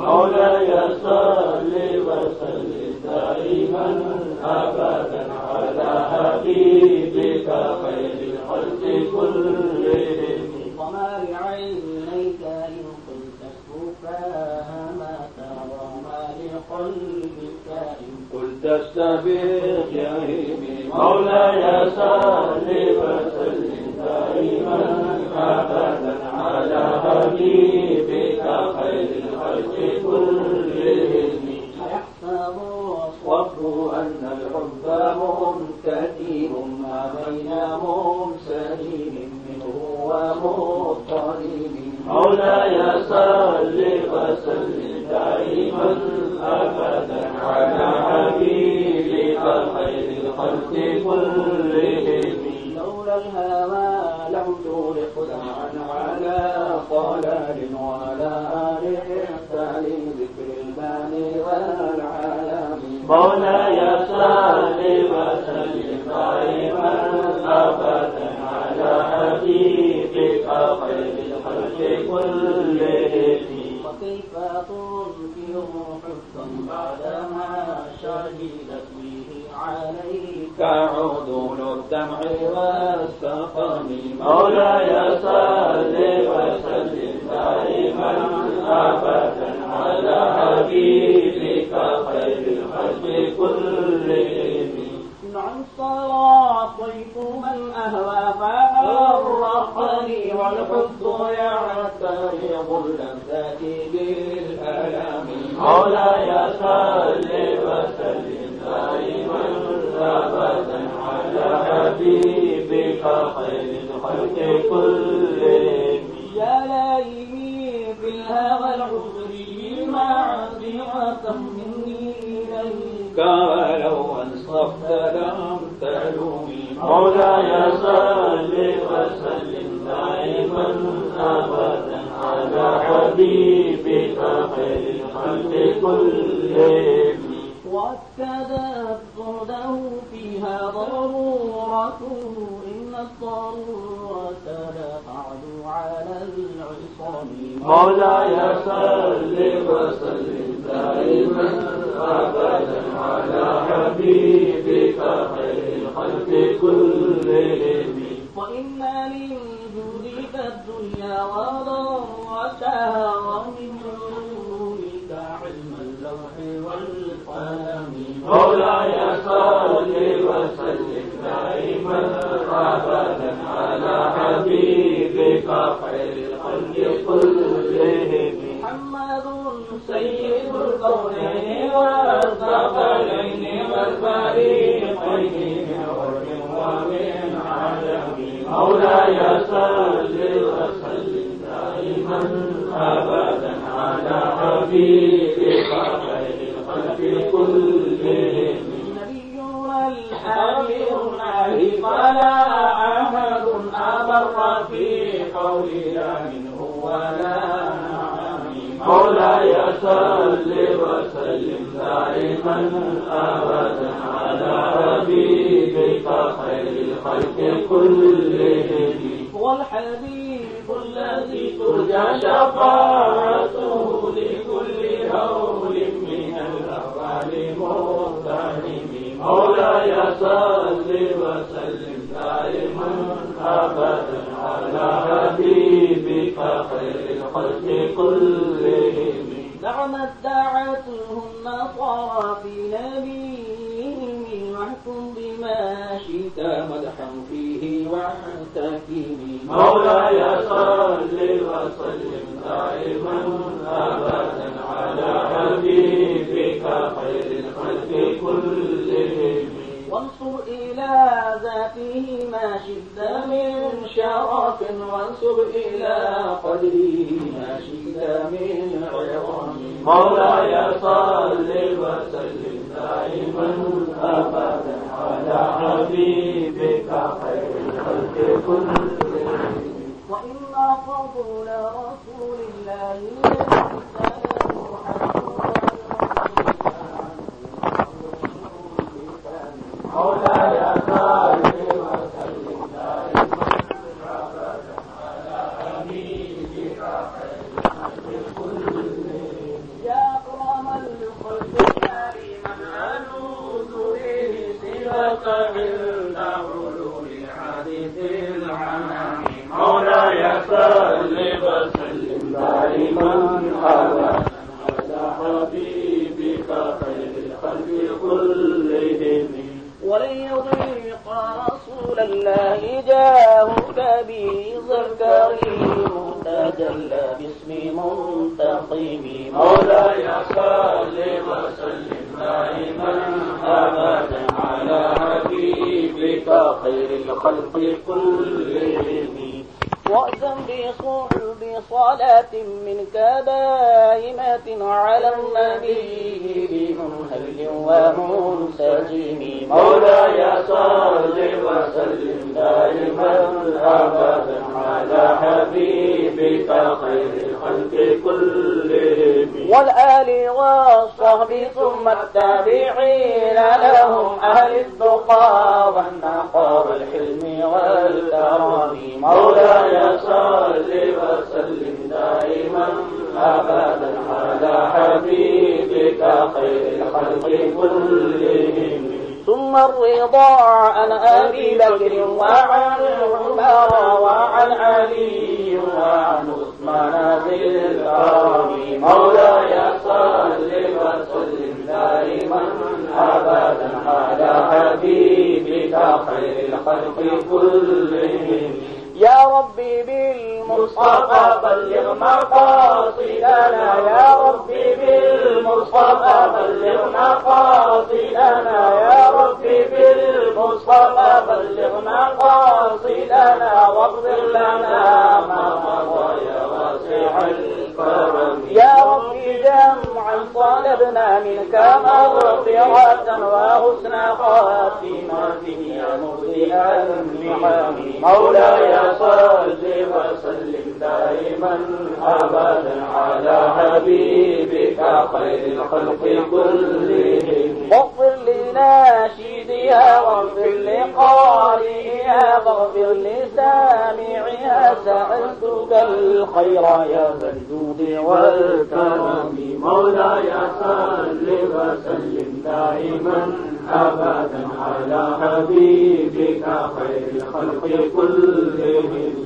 مولاي صل وسلم، دائما أبدا على حبيبك خير الخلق كلهم وما قلت ما ترى لقلبك قلت يا مولاي صل وسلم، دائما على حبيبك الخلق كلهم أيحسب أن الحب ما بين منه ومضطرب مولاي صل وسلم دائما أبدا على حبيبك خير الخلق كلهم لولا الهوى لم تغلق دمعا على قلال ولا آل ذكر الباني والعالم مولاي صل وسلم دائما أبدا على حبيبك خير الخلق كلهم. وكيف تنكر حبا بعدما شهدت به عليك؟ عدول الدمع والسقم. مولاي صل وسلم دائما ابدا على حبيبك ولو أنصفت لم تلومي مولاي صل وسلم دائما أبدا على حبيبك خير الخلق كلهم له فيها إن الضرورة على العصام مولاي صل وسلم دائما أبدا حبيبك خير الخلق كلهم وإن لوجودك الدنيا وضرتها ومن علومك علم اللوح والقلم مولاي صل وسلم دائما أبدا على حبيبك خير الخلق كلهم محمد سيد الكونين والثقلين والفريقين من غرب ومن عالم مولاي صل وسلم دائما ابدا على حبيبك خير الخلق كلهم نبينا الحبيب عليه فلا احد ابر في قولنا منه ولا نعلم مولاي صل وسلم دائما ابدا على حبيبك خير الخلق كلهم. الذي ترجى شفاعته لكل هول من الاهوال مغتنم مولاي صل وسلم دائما ابدا على حبيبك خير الخلق كلهم. نعم ادعته النصارى في نبيهم واحكم بما شئت مدحا فيه واحتكم مولاي صل وسلم دائما ابدا على حبيبك خير الخلق كلهم. وانصر إلى ذاته ما شئت من شرف وانسب إلى قدره ما شئت من مولا یا صل وسلم. دائما على حبيبك خير الخلق كلهم رسول الله ولن يضيق رسول الله جاهك به ذكري متجلى باسم منتقم. مولاي صل وسلم دائما ابدا على حبيبك خير الخلق كلهم. وأذن بصحب صلاة منك دائمة على النبي بمنهل ومنسجم مولاي صل وسلم دائما أبدا على حبيبك خير الخلق كلهم والآل والصحب ثم التابعين لهم أهل التقى والنقى والحلم والكرم أبدا على حبيبك خير الخلق كلهم ثم الرضا عن أبي بكر وعن عمر وعن علي وعن عثمان ذي الكرم. مولاي صل وسلم دائما أبدا على حبيبك خير الخلق كلهم. يا ربي بالمصطفى بلغ مقاصدنا. يا ربي بالمصطفى بلغ مقاصدنا. يا ربي بالمصطفى بلغ مقاصدنا. واغفر لنا ما مضى يا واسع الفضل. طلبنا منك مغفرة وحسن خاتمة يا مغفر النعم مولاي صل دائما ابدا على حبيبك خير الخلق كلهم. واغفر لناشدها واغفر لقارئها واغفر لسامعها سألتك الخير يا ذا الجود والكرم. مولاي صل وسلم دائما ابدا على حبيبك خير الخلق كلهم.